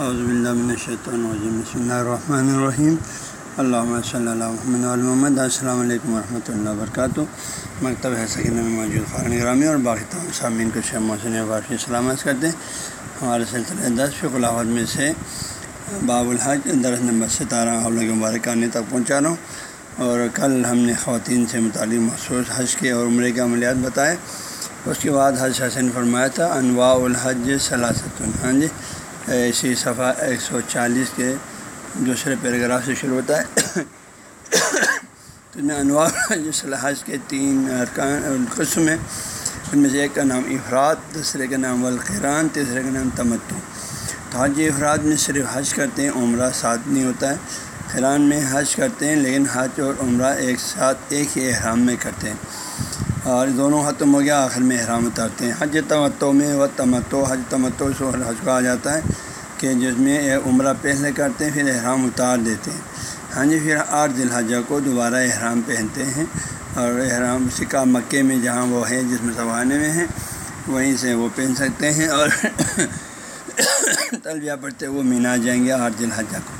من الشیطان الرجیم بسم اللہ الرحمن الرحیم اللہ صلی اللہ محمد محمد. السلام علیکم ورحمۃ اللہ وبرکاتہ مکتب ہے سکینہ میں موجود خارن گرامی اور باقی تمام سامعین کو شیخ محسن وافی سلامت کرتے ہیں. ہمارے سلسلے دس فی الحمد میں سے باب الحج درس نمبر ستارہ آپ لوگ مبارک تک پہنچا رہا ہوں. اور کل ہم نے خواتین سے متعلق مخصوص حج کے اور عمرے کے عملیات بتائے. اس کے بعد حج حسن فرمایا تھا، انواع الحج صلاست ہاں جی. اسی صفحہ ایک سو چالیس کے دوسرے پیراگراف سے شروع ہوتا ہے۔ تو میں انواع الحج کے تین ارکان قسم ہیں۔ ان میں سے ایک کا نام افراد، دوسرے کا نام والقران تیسرے کا نام تمتو تو حج افراد میں صرف حج کرتے ہیں، عمرہ ساتھ نہیں ہوتا ہے۔ قرآن میں حج کرتے ہیں، لیکن حج اور عمرہ ایک ساتھ، ایک ہی احرام میں کرتے ہیں۔ اور دونوں ختم ہو گیا، آخر میں احرام اتارتے ہیں۔ حج تمتو میں و تمتو، حج تمتو سے حج کہا جاتا ہے کہ جس میں عمرہ پہلے کرتے ہیں، پھر احرام اتار دیتے ہیں۔ ہاں جی پھر آٹھ ذی الحجہ کو دوبارہ احرام پہنتے ہیں اور احرام سکا مکے میں جہاں وہ ہے جس میں میں ہیں، وہیں سے وہ پہن سکتے ہیں اور تلبیہ پڑھتے وہ مینا جائیں گے آٹھ ذی الحجہ کو۔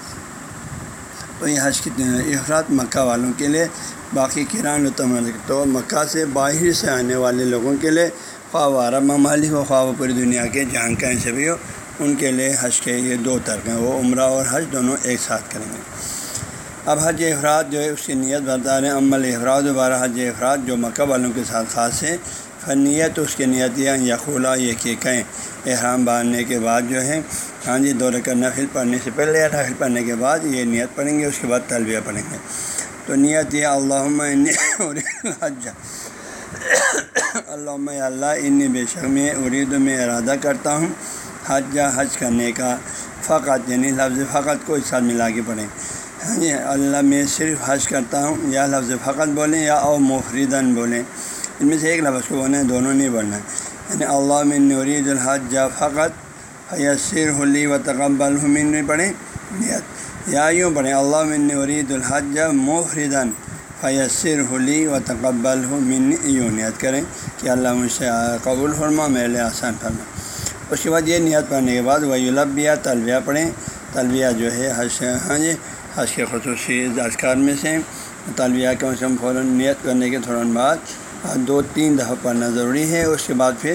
تو یہ حج کی افراد مکہ والوں کے لیے، باقی کران و تمل تو مکہ سے باہر سے آنے والے لوگوں کے لیے خواہ عرب ممالک و خواہ پوری دنیا کے جہاں کہیں سے بھی ہو۔ ان کے لیے حج کے یہ دو ترک ہیں، وہ عمرہ اور حج دونوں ایک ساتھ کریں گے۔ اب حج افراد جو ہے، اس کی نیت بتا رہے ہیں۔ عمل افراد دوبارہ حج افراد جو مکہ والوں کے ساتھ خاص ہے فنیت اس کی نیتیاں یا کھولا یہ کہ کہیں احرام باندھنے کے بعد جو ہے ہاں جی دور کا نفل پڑھنے سے پہلے یا نفل پڑھنے کے بعد یہ نیت پڑھیں گے، اس کے بعد طلبیہ پڑھیں گے۔ تو نیت یہ اللہ حج۔ علامہ اللہ ان بے شک میں ارید میں ارادہ کرتا ہوں حج حج کرنے کا۔ فقط یعنی لفظ فقط کو اس ساتھ ملا کے پڑھیں۔ ہاں جی اللہ میں صرف حج کرتا ہوں، یا لفظ فقط بولیں یا او مفردن بولیں۔ ان میں سے ایک لفظ کو بولنا ہے، دونوں نہیں بولنا۔ ہے یعنی اللہ میں نورید الحج فقط یسر حلی و تقبل ہمین میں پڑھیں۔ نیت۔ یا یوں پڑھیں، اللہ من نورید الحج مفردن فیسر حلی و تقبل من یوں نیت کریں کہ اللہ مجھ سے قبول فرما، میرے لیے آسان فرما۔ اس کے بعد یہ نیت پڑھنے کے بعد وہی لبیہ طلبیہ پڑھیں۔ طلبیہ جو ہے حج ہاں جی حج کے خصوصی اذکار میں سے۔ طلبیہ کے موسم فوراً نیت کرنے کے فوراً بعد دو تین دفعہ پڑھنا ضروری ہے۔ اس کے بعد پھر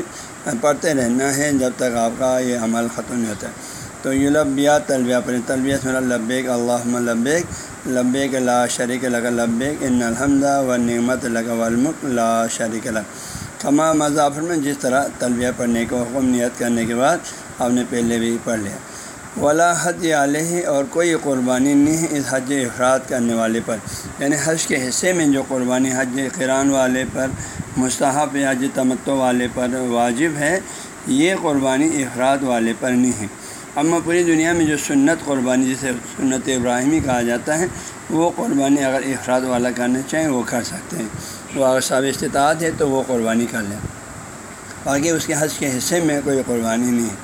پڑھتے رہنا ہے جب تک آپ کا یہ عمل ختم نہیں ہوتا ہے۔ تو یہ لبیہ طلبیہ پڑھیں طلبیہ سے لبیک اللہ لبیک لبیک لا شریک لگا لبیک ان الحمد و نعمت لگا والمک لا شریک لگ کما مذافر میں جس طرح طلبیہ پڑھنے کو حکم نیت کرنے کے بعد آپ نے پہلے بھی پڑھ لیا۔ ولا حج علیہ، اور کوئی قربانی نہیں ہے اس حج افراد کرنے والے پر۔ یعنی حج کے حصے میں جو قربانی حج قرآن والے پر مستحب یا حج تمتو والے پر واجب ہے، یہ قربانی افراد والے پر نہیں ہے۔ اما پوری دنیا میں جو سنت قربانی جسے سنت ابراہیمی کہا جاتا ہے، وہ قربانی اگر افراد والا کرنا چاہیں وہ کر سکتے ہیں۔ وہ اگر صاحب استطاعت ہے تو وہ قربانی کر لیں۔ باقی اس کے حج کے حصے میں کوئی قربانی نہیں ہے۔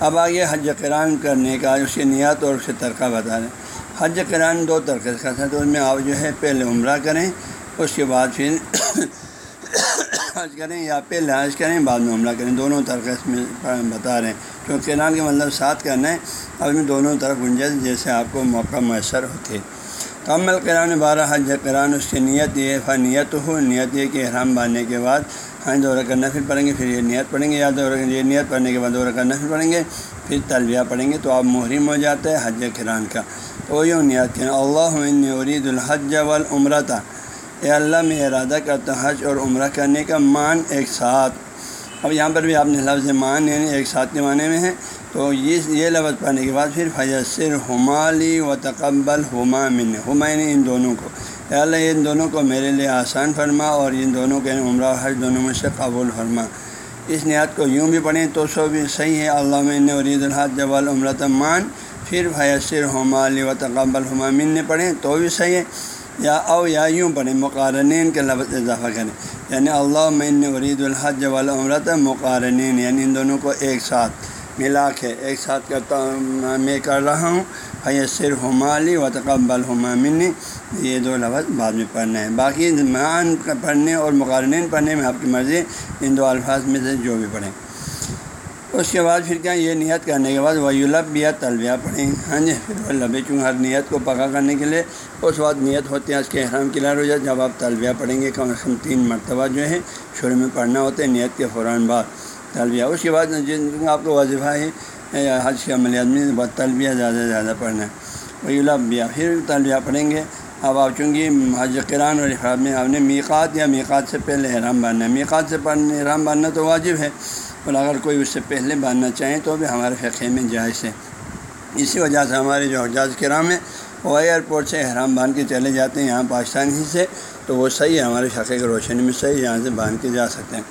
اب آگے حج کران کرنے کا اس کی نیت اور اس کے ترقہ بتا رہے ہیں۔ حج کران دو ترقے کا تھا تو اس میں آپ جو ہے پہلے عمرہ کریں، اس کے بعد پھر حج کریں یا پہلے حج کریں، بعد میں عمرہ کریں، دونوں طرح اس میں بتا رہے ہیں۔ کیونکہ کران کے مطلب ساتھ کرنا ہے اب میں دونوں طرف گنجائش جیسے آپ کو موقع میسر ہوتے تو عمل کران بارہ، حج کران اس کی نیت یہ فنیت ہو نیت یہ کہ احرام باندھنے کے بعد ہاں دورہ کرنا پھر پڑھیں گے، پھر یہ نیت پڑھیں گے، یا دورہ یہ نیت پڑھنے کے بعد دورہ کرنا پھر پڑھیں گے، پھر طلبیہ پڑھیں گے، تو آپ محرم ہو جاتا ہے حج کران کا۔ تو یوں نیت کریں اللہ عرید الحج والعمرہ تھا اے اللہ میں ارادہ کرتا حج اور عمرہ کرنے کا مان ایک ساتھ۔ اب یہاں پر بھی آپ نے لفظ مان یعنی ایک ساتھ کے معنی میں ہے۔ تو یہ یہ لفظ پڑھنے کے بعد پھر فیصر ہمالی و تقبل ہما من ہما یعنی ان دونوں کو۔ اے اللہ، ان دونوں کو میرے لیے آسان فرما اور ان دونوں کے یعنی عمرہ حج دونوں میں سے قبول فرما۔ اس نیت کو یوں بھی پڑھیں تو سو بھی صحیح ہے۔ اللہ میں ورید الحد جبال عمرت مان، پھر فیصر ہمالی و تقبل ہما من نے پڑھیں تو بھی صحیح ہے۔ یا او یا یوں پڑھیں مقارنین کے لفظ اضافہ کریں۔ یعنی اللہ میں ورید الحج والا عمرت مقارنین یعنی ان دونوں کو ایک ساتھ ملا کے ایک ساتھ کرتا ہوں، میں کر رہا ہوں۔ حیثر ہمالی و تقبل ہما منی۔ یہ دو لفظ بعد میں پڑھنا ہے باقی مان پڑھنے اور مقارنین پڑھنے میں آپ کی مرضی، ان دو الفاظ میں سے جو بھی پڑھیں۔ اس کے بعد پھر کیا یہ نیت کرنے کے بعد ویولب یا تلبیہ پڑھیں ہاں جی پھر وہ لبے چونکہ ہر نیت کو پکا کرنے کے لیے۔ اس وقت نیت ہوتی ہے، اس کے احرام کلیئر ہو جائے۔ جب آپ تلبیہ پڑھیں گے، کم از کم تین مرتبہ جو ہے شروع میں پڑھنا ہوتا ہے، نیت کے فوراً بعد تلبیہ اس کے بعد جن آپ کو وظیفہ ہے حج کے عملیات میں تلبیہ زیادہ سے زیادہ پڑھنا ہے۔ ویولبیہ پھر تلبیہ پڑھیں گے۔ اب آپ چونکہ حج کران اور احرام میں آپ نے میقات، یا میقات سے پہلے احرام باندھنا ہے۔ میقات سے پڑھنے، احرام باندھنا تو واجب ہے۔ اور اگر کوئی اس سے پہلے باندھنا چاہیں تو بھی ہمارے فقے میں جائز ہے۔ اسی وجہ سے ہمارے جو حجاز کرام ہیں، وہ ایئرپورٹ سے احرام باندھ کے چلے جاتے ہیں، یہاں پاکستان ہی سے، تو وہ صحیح ہے، ہمارے فقے کی روشنی میں صحیح یہاں سے باندھ کے جا سکتے ہیں۔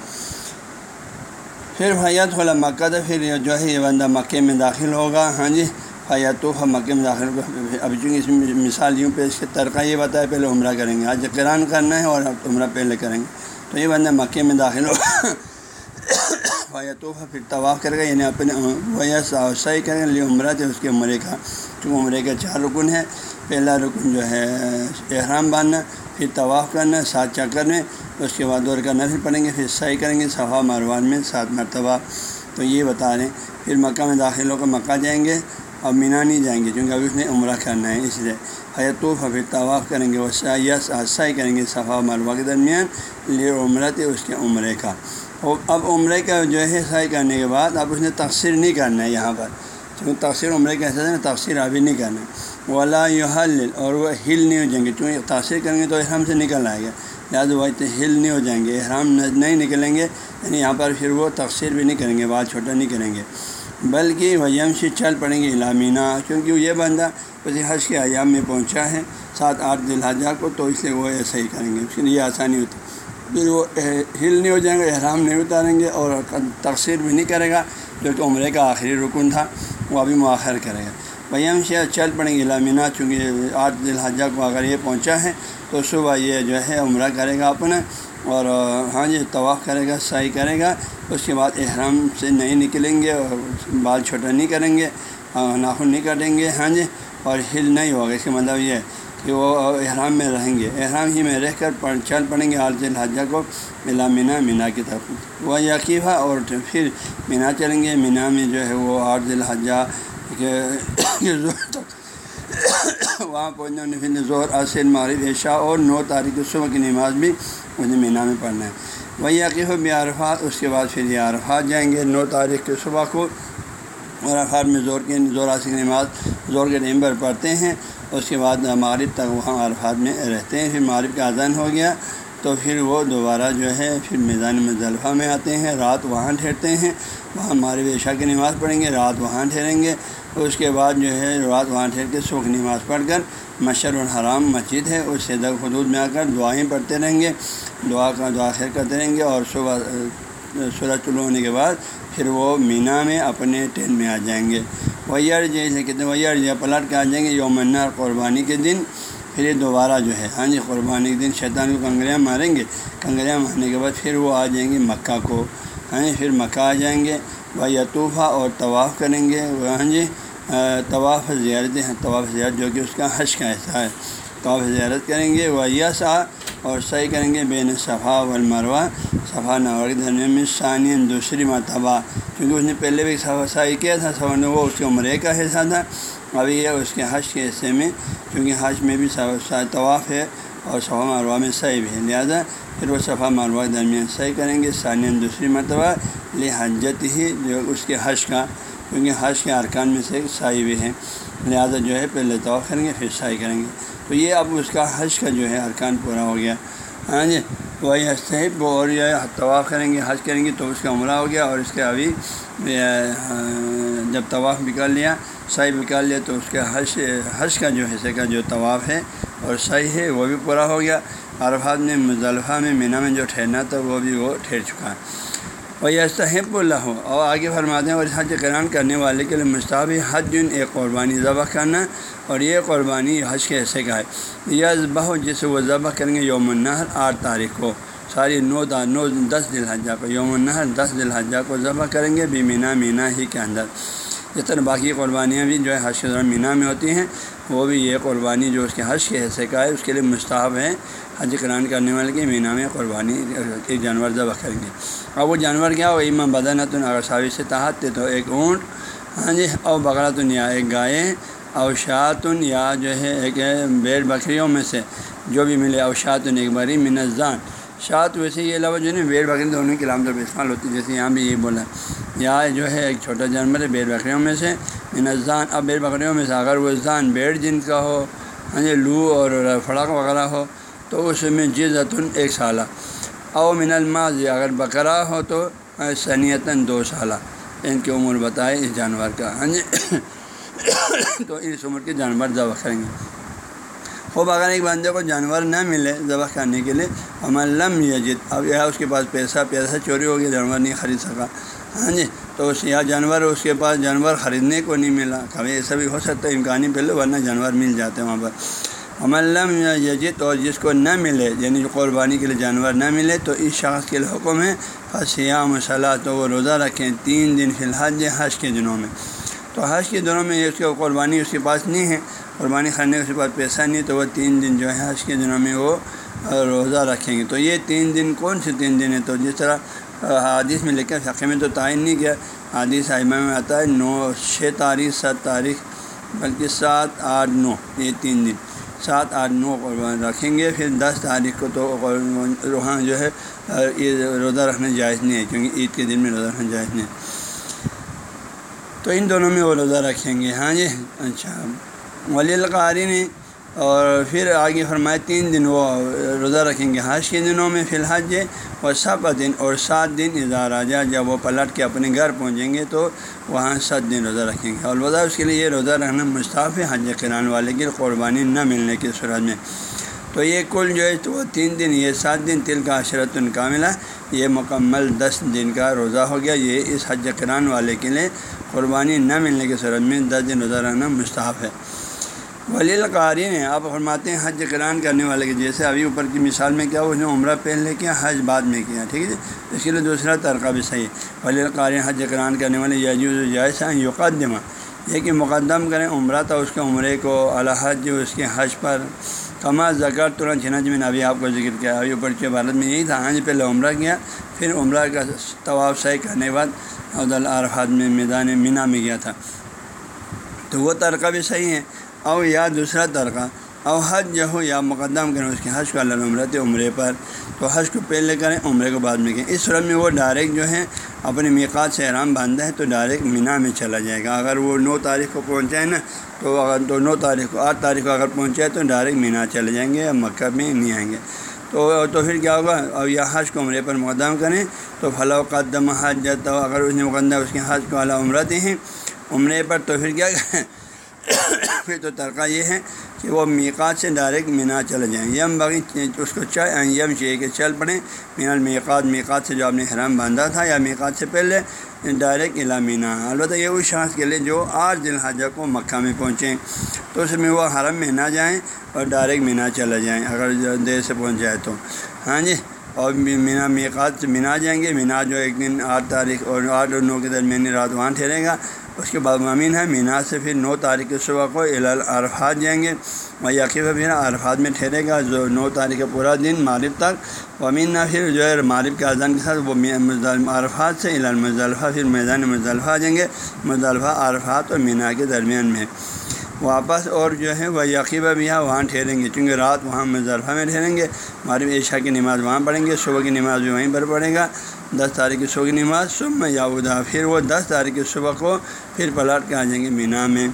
پھر حیات خلا مکہ تو پھر جو ہے، یہ بندہ مکے میں داخل ہوگا۔ ہاں جی حیات مکے میں داخل ابھی چونکہ اس میں مثال یوں پہ اس کے ترقہ یہ بتایا، پہلے عمرہ کریں گے۔ آج کران کرنا ہے اور اب عمرہ پہلے کریں گے۔ تو یہ بندہ مکے میں داخل ہوگا۔ طوفہ پھر طواف کرے گا یعنی اپنے ویس صحیح کریں گے عمرہ تھے، اس کے عمرے کا، چونکہ عمرے کا چار رکن ہے پہلا رکن جو ہے، احرام باندھنا، پھر طواف کرنا سات چکر میں اس کے بعد دور کا نفل پڑیں گے، پھر صحیح کریں گے، صفا مروان میں سات مرتبہ۔ تو یہ بتا رہے ہیں۔ پھر مکہ میں داخل ہو کر مکہ جائیں گے اور مینا نہیں جائیں گے کیونکہ ابھی اس نے عمرہ کرنا ہے۔ اس لیے حیطوف پھر طواف کریں گے وہ یس کریں گے، صفا مروا کے درمیان، لیے عمرہ تھے، اس کے عمرے کا۔ اب عمرے کا جو ہے صحیح کرنے کے بعد اب اس نے تقسیر نہیں کرنا ہے یہاں پر۔ چونکہ تقسیر عمرے کا احساس ہے نا تقسیر ابھی نہیں کرنا ہے۔ ولا یو حل اور وہ ہل نہیں ہو جائیں گے۔ چونکہ تاثیر کریں گے تو احرام سے نکل آئے گا۔ لہٰذا وہ ہل نہیں ہو جائیں گے، احرام نہیں نکلیں گے۔ یعنی یہاں پر پھر وہ تقسیر بھی نہیں کریں گے بات چھوٹا نہیں کریں گے۔ بلکہ وہ یم سے چل پڑیں گے علامینا کیونکہ یہ بندہ کسی حج کے ایام میں پہنچا ہے، سات آٹھ دلحجہ کو، تو اس لیے وہ ایسا ہی کریں گے۔ اس کے لیے آسانی ہوتی۔ ہے پھر وہ ہل نہیں ہو جائیں گے، احرام نہیں اتاریں گے اور تقسیر بھی نہیں کرے گا، جو کہ عمرے کا آخری رکن تھا، وہ ابھی مؤخر کرے گا۔ بھائی، ہم سے چل پڑیں گے لامینا چونکہ آٹھ دل حجہ کو اگر یہ پہنچا ہے، تو صبح یہ جو ہے عمرہ کرے گا اپنا اور ہاں جی طواف کرے گا صحیح کرے گا، اس کے بعد احرام سے نہیں نکلیں گے اور بال چھوٹا نہیں کریں گے ہاں، ناخن نہیں کٹیں گے ہاں جی اور ہل نہیں ہوگا۔ اس کا مطلب یہ ہے کہ وہ احرام میں رہیں گے۔ احرام ہی میں رہ کر پڑھ چل پڑیں گے عالض الحجہ کو۔ ملا مینا مینا کی طرف۔ وہ یقیفہ اور پھر مینا چلیں گے۔ مینا میں جو ہے وہ عارض الحجہ کے تک وہاں پہنچنے پھر زور عصر معرف عشاء اور نو تاریخ صبح کی نماز بھی مجھے مینا میں پڑھنا ہے۔ وہی عقیف و عرفات اس کے بعد پھر یہ عرفات جائیں گے۔ نو تاریخ کے صبح کو اور عرفات میں زور کی زور عصر کی نماز زور کے ٹائم پر پڑھتے ہیں۔ اس کے بعد معرف تک وہاں عرفات میں رہتے ہیں، پھر معرف کا اذان ہو گیا، تو پھر وہ دوبارہ جو ہے پھر میدان مضلفہ میں آتے ہیں، رات وہاں ٹھہرتے ہیں، وہاں معرف عشاء کی نماز پڑھیں گے، رات وہاں ٹھہریں گے، اس کے بعد جو ہے رات وہاں ٹھہر کے سوکھ نماز پڑھ کر مشر الحرام مسجد ہے، اس سے حدود میں آ کر دعائیں پڑھتے رہیں گے، دعا کا دعا خیر کرتے رہیں گے اور صبح سورج طلوع ہونے کے بعد پھر وہ مینا میں اپنے ٹین میں آ جائیں گے۔ ویئر جیسے کہتے ہیں ویئر جو جی، پلٹ کے آ جائیں گے یومن قربانی کے دن۔ پھر یہ دوبارہ جو ہے ہاں جی قربانی کے دن شیطان کو کنگریاں ماریں گے۔ کنگریاں مارنے کے بعد پھر وہ آ جائیں گے مکہ کو۔ ہاں جی پھر مکہ آ جائیں گے۔ وہ یطوفہ اور طواف کریں گے۔ ہاں جی طواف زیارتیں ہیں، طواف زیارت جو کہ اس کا حج کا حصہ ہے۔ طواف زیارت کریں گے۔ وہ یسا اور صحیح کریں گے بین صفا والمروہ، صفا نور کے درمیان میں ثانی دوسری مرتبہ، کیونکہ اس نے پہلے بھی صحیح کیا تھا سفر وہ اس کے عمرے کا حصہ تھا، ابھی یہ اس کے حج کے حصے میں، کیونکہ حج میں بھی طواف ہے اور صفا مروہ میں صحیح بھی ہے، لہٰذا پھر وہ صفا مروہ کے درمیان صحیح کریں گے ثانی دوسری مرتبہ لحجت ہی جو اس کے حج کا، کیونکہ حج کے ارکان میں سے صحیح بھی ہے، لہٰذا جو ہے پہلے طواف کریں گے، پھر صحیح کریں گے۔ تو یہ اب اس کا حج کا جو ہے ارکان پورا ہو گیا۔ ہاں جی وہی صحیح اور یہ طواف کریں گے، حج کریں گے تو اس کا عمرہ ہو گیا اور اس کے ابھی ہاں، جب طواف نکال لیا، صحیح نکال لیا تو اس کے حج حج کا جو حصے کا جو طواف ہے اور صحیح ہے، وہ بھی پورا ہو گیا۔ عرفات میں مضلفہ میں، مینا میں جو ٹھہرنا تھا، وہ بھی وہ ٹھہر چکا۔ ہے اور یہ صحیح اللہ ہو۔ اور آگے فرماتے ہیں، اور حج کران کرنے والے کے لیے مستعبی حج جن، ایک قربانی ذبح کرنا۔ اور یہ قربانی حج کے حصے کا ہے۔ یہ بہو جسے وہ ذبح کریں گے یوم النحر آٹھ تاریخ کو۔ ساری نو دا نو دس دل حجہ کو، یوم النحر دس دل حجہ کو ذبح کریں گے بھی مینا مینا ہی کے اندر۔ جس طرح باقی قربانیاں بھی جو ہے حج کے دوران مینا میں ہوتی ہیں۔ وہ بھی یہ قربانی جو اس کے حج کے حصے کا ہے، اس کے لیے مستحب ہے حج کران کرنے والے کے مینا میں قربانی ایک جانور ذبح کریں گے۔ اور وہ جانور کیا ہو امام بدنۃن اگر ساوی سے تحت تو ایک اونٹ۔ ہاں جی اور بکراتن یا ایک گائے۔ اوشاتن یا جو ہے ایک بیڑ بکریوں میں سے جو بھی ملے، اوشاتن ایک بری منزان شاعت ویسے یہ علاوہ جو ہے بیڑ بکری دونوں کے عام طور پہ استعمال ہوتی ہے، جیسے یہاں بھی یہ بولا۔ یا جو ہے ایک چھوٹا جانور ہے، بیڑ بکریوں میں سے منزان اب بیڑ بکریوں میں سے اگر وہ زان بیڑ جن کا ہو ہاں جی لو اور فڑاک وغیرہ ہو، تو اس میں جزتن ایک سالہ۔ او من الماض، اگر بکرا ہو تو سنیتاً دو سالہ۔ ان کی عمر بتائے اس جانور کا ہاں جی۔ تو اس عمر کے جانور ذبح کریں گے۔ خوب اگر ایک بندے کو جانور نہ ملے ذبح کرنے کے لیے ہمارا لم یجد، اب یہ اس کے پاس پیسہ پیسہ چوری ہو گیا، جانور نہیں خرید سکا۔ ہاں جی تو اس یا جانور اس کے پاس جانور خریدنے کو نہیں ملا۔ کبھی ایسا بھی ہو سکتا ہے، امکانی پہلے ورنہ جانور مل جاتے ہیں وہاں پر۔ ہملم یجد، اور جس کو نہ ملے یعنی جو قربانی کے لیے جانور نہ ملے، تو اس شخص کے لیے حکم ہے بس یا مسلح تو وہ روزہ رکھیں تین دن فی الحال حج کے دنوں میں۔ تو حج کے دنوں میں اس کی قربانی اس کے پاس نہیں ہے، قربانی خرنے کے بعد پیسہ نہیں، تو وہ تین دن جو ہے حج کے دنوں میں وہ روزہ رکھیں گے۔ تو یہ تین دن، کون سے تین دن ہیں تو جس طرح حادث میں لکھا فقے میں تو تعین نہیں کیا۔ حادث آئمہ میں آتا ہے، نو، چھ تاریخ، سات تاریخ، بلکہ سات آٹھ نو، یہ تین دن۔ سات آٹھ نو قربان رکھیں گے، پھر دس تاریخ کو تو روحاں جو ہے یہ روزہ رکھنا جائز نہیں ہے، کیونکہ عید کے دن میں روزہ رکھنا جائز نہیں ہے۔ تو ان دونوں میں وہ روزہ رکھیں گے۔ ہاں جی؟ اچھا۔ ولی القاری نے اور پھر آگے فرمائے تین دن وہ روزہ رکھیں گے۔ حج کے دنوں میں فی الحال اور سب دن اور سات دن اظہار جا جب وہ پلٹ کے اپنے گھر پہنچیں گے تو وہاں سات دن روزہ رکھیں گے۔ البتہ اس کے لیے یہ روزہ رکھنا مستعف ہے، حج کران والے کی قربانی نہ ملنے کی صورت میں۔ تو یہ کل جو ہے تو وہ تین دن، یہ سات دن تل کا عشرت کا ملا یہ مکمل دس دن کا روزہ ہو گیا۔ یہ اس حج کران والے کے لیے قربانی نہ ملنے کی صورت میں دس دن روزہ رکھنا مستحف ہے۔ ولی القاری نے آپ فرماتے ہیں حج کران کرنے والے کے جیسے ابھی اوپر کی مثال میں کیا اس نے عمرہ پہلے کیا، حج بعد میں کیا، ٹھیک ہے جی؟ اس کے لیے دوسرا ترقہ بھی صحیح ہے۔ ولی القاری حج کران کرنے والے یجوز جائز ہیں، یقدمہ۔ یہ کہ مقدم کریں عمرہ تھا اس کے عمرے کو، الحج جو اس کے حج پر کما زکر ترنت چھنج جی میں نے ابھی آپ کو ذکر کیا ابھی اوپر کے عبارت میں یہی تھا۔ ہاں جی پہلے عمرہ کیا، پھر عمرہ کا طواف صحیح کرنے کے بعد عبد العرفات میں میدان مینا میں گیا تھا۔ تو وہ ترقہ بھی صحیح ہے۔ او یا دوسرا ترقہ او حج جو ہو یا مقدم کریں اس کے حج کو اللہ عمرت عمرے پر تو حج کو پہلے کریں، عمرے کو بعد میں کریں۔ اس صورت میں وہ ڈائریکٹ جو ہے اپنے میقات سے احرام باندھا ہے تو ڈائریکٹ مینا میں چلا جائے گا۔ اگر وہ نو تاریخ کو پہنچائے نا، تو اگر تو نو تاریخ کو آٹھ تاریخ کو اگر پہنچائے تو ڈائریکٹ مینا چلے جائیں گے یا مکہ میں نہیں آئیں گے۔ تو تو پھر کیا ہوگا؟ اور یا حج کو عمرے پر مقدم کریں تو فلاں قدم حج جاتا ہو اگر اس نے مقدم، اس کے حج کو اعلیٰ عمرت ہیں، عمرے پر تو پھر کیا؟ پھر تو ترقہ یہ ہے کہ وہ میقات سے ڈائریکٹ مینا چلے جائیں۔ یم باغی اس کو چاہے یم چاہیے کہ چل پڑیں مینا میقات میقات سے جو آپ نے حرام باندھا تھا یا میقات سے پہلے، ڈائریکٹ الا مینا۔ البتہ یہ اس شخص کے لیے جو آٹھ دن حاجہ کو مکہ میں پہنچیں تو اس میں وہ حرم میں نہ جائیں اور ڈائریکٹ مینا چلے جائیں، اگر دیر سے پہنچ جائے تو۔ ہاں جی اور مینا میقات سے مینا جائیں گے۔ مینا جو ایک دن آٹھ تاریخ اور آٹھ اور نو کے درمیانی رات وہاں ٹھہرے گا۔ اس کے بعد ممین ہے، مینا سے پھر نو تاریخ کے صبح کو عرفات جائیں گے۔ اور یقیب پھر عرفات میں ٹھہرے گا، جو نو تاریخ کا پورا دن مغرب تک۔ امین پھر جو ہے مغرب کے اذان کے ساتھ وہ عرفات سے مضلفہ پھر میدان مضلفہ آ جائیں گے مضلفہ عرفات اور مینا کے درمیان میں۔ واپس اور جو ہے وہ یقیبہ بھی یہاں وہاں ٹھہریں گے، چونکہ رات وہاں مضلفہ میں ٹھہریں گے۔ مغرب عشاء کی نماز وہاں پڑھیں گے، صبح کی نماز بھی وہیں پر پڑھے گا۔ دس تاریخ کی صبح کی نماز صبح میں یاودا پھر وہ دس تاریخ کی صبح کو پھر پلٹ کے آ جائیں گے مینا میں۔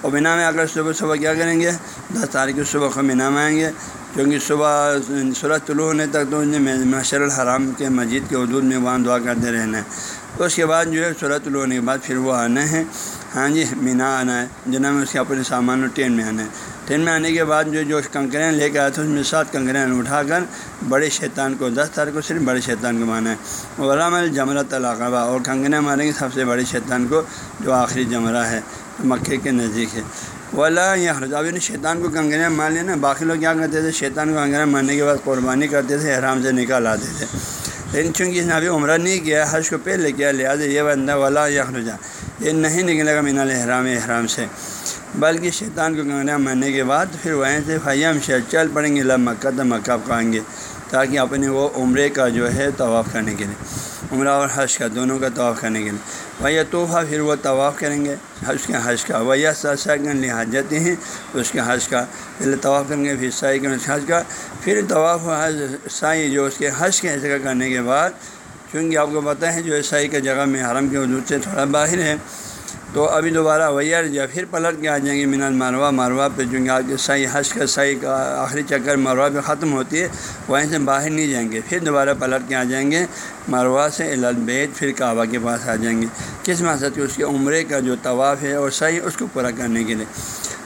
اور مینا میں اگر صبح صبح کیا کریں گے؟ دس تاریخ کی صبح کو مینا میں آئیں گے۔ کیونکہ صبح سورج طلوع ہونے تک تو انہیں مشر الحرام کے مسجد کے حدود میں وہاں دعا کرتے رہنا ہے۔ اس کے بعد جو ہے سورج طلوع ہونے کے بعد پھر وہ آنا ہے۔ ہاں جی مینا آنا ہے۔ جنہوں میں اس کے اپنے سامان اور ٹرین میں آنا ہے۔ ٹرین میں آنے کے بعد جو جو کنکریاں لے کے آئے تھے، اس میں سات کنکریاں اٹھا کر بڑے شیطان کو، دس تاریخ کو صرف بڑے شیطان کو مانا ہے۔ غلام الجمرت القبہ اور کنکریاں ماریں گے سب سے بڑے شیطان کو جو آخری جمرہ ہے مکے کے نزدیک ہے۔ ولا یا اب نے شیطان کو کنکریاں مار لینا، باقی لوگ کیا کرتے تھے؟ شیطان کو کنکریاں مارنے کے بعد قربانی کرتے تھے، احرام سے نکال آتے تھے۔ لیکن چونکہ اس نے ابھی عمرہ نہیں کیا، حج کو پہلے کیا، لہٰذا یہ بندہ ولا یا یہ نہیں نکلے گا مین الحرام احرام سے۔ بلکہ شیطان کو کنگنا مرنے کے بعد پھر وہیں سے فیم شہ چل پڑیں گے، لب مکہ تو مکہ کہیں گے، تاکہ اپنے وہ عمرے کا جو ہے طواف کرنے کے لیے، عمرہ اور حج کا، دونوں کا طواف کرنے کے لیے۔ وہ توحفہ پھر وہ طواف کریں گے، حج کے حج کا۔ وہ یا سن ہیں، اس کے حج کا۔ پہلے طواف کریں گے، پھر سائی کریں حج کا۔ پھر طواف حج، سائی جو اس کے حج کے حصے کا کرنے کے بعد، چونکہ آپ کو پتہ ہے جو سائی کا جگہ میں حرم کے حدود سے تھوڑا باہر ہے تو ابھی دوبارہ ویئر یا پھر پلٹ کے آ جائیں گے مینال ماروا ماروا پہ چونکہ آپ کے صحیح حج کا صحیح کا آخری چکر مروا پہ ختم ہوتی ہے، وہیں سے باہر نہیں جائیں گے۔ پھر دوبارہ پلٹ کے آ جائیں گے مروا سے البید پھر کعبہ کے پاس آ جائیں گے۔ کس مقصد کے اس کے عمرے کا جو طواف ہے اور صحیح اس کو پورا کرنے کے لیے۔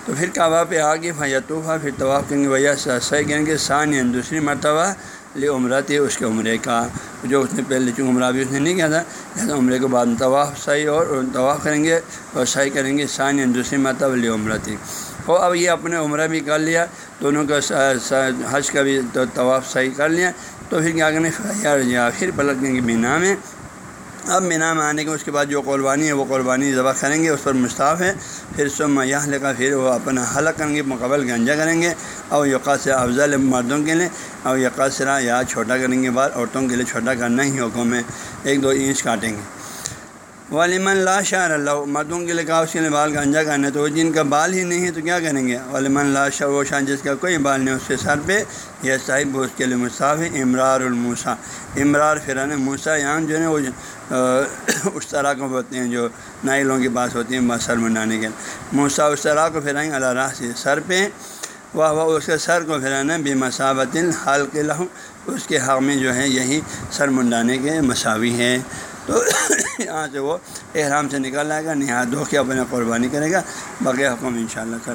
تو پھر کعبہ پہ آ کے فیتوفہ پھر طواف کریں گے ویا صحیح کہیں گے ثانیہ دوسری مرتبہ لی عمرہ تھی، اس کے عمرے کا جو اس نے پہلے چونکہ عمرہ بھی اس نے نہیں کیا تھا لہٰذا عمرے کے بعد طواف صحیح اور طواف کریں گے اور صحیح کریں گے، ثانی دوسری مرتبہ لی عمرہ تھی۔ ہو اب یہ اپنے عمرہ بھی کر لیا، دونوں کا حج کا بھی طواف صحیح کر لیا، تو پھر کیا کریں؟ یا پھر پلٹ کے مینا میں۔ اب مینا میں آنے کے اس کے بعد جو قربانی ہے وہ قربانی ذبح کریں گے، اس پر مشتاف ہے پھر سو میاں لے پھر وہ اپنا حلق کریں گے، مقبل گنجا کریں گے۔ اور یقاصر افضل مردوں کے لیے اور یقاصرہ یا چھوٹا کریں گے بعد عورتوں کے لیے چھوٹا کرنا ہی حکم ہے۔ ایک دو انچ کاٹیں گے۔ ولیمن لا شاہ اللہ، مردوں کے لیے کہا اس کے لیے بال گنجا کرنا ہے تو جن کا بال ہی نہیں ہے تو کیا کریں گے؟ ولیمن لا شاہ وہ شاہ جس کا کوئی بال نہیں، اس کے سر پہ یہ صاحب اس کے لیے مصاف ہے، امرار الموسا امرار فران موسا یہاں جو ہے وہ اس طرح کو بولتے ہیں، جو نائلوں کے پاس ہوتی ہیں سر منڈانے کے موسا اس طرح کو پھرائیں اللہ راہ سے سر پہ واہ واہ اس کے سر کو پھرانا بے مساوت حال کے لہو۔ اس کے حق میں جو ہے، یہی سر منڈانے کے مساوی ہے تو یہاں سے وہ احرام سے نکل آئے گا، نہایت دھو کے اپنا قربانی کرے گا بقیہ حکم ان شاء اللہ کر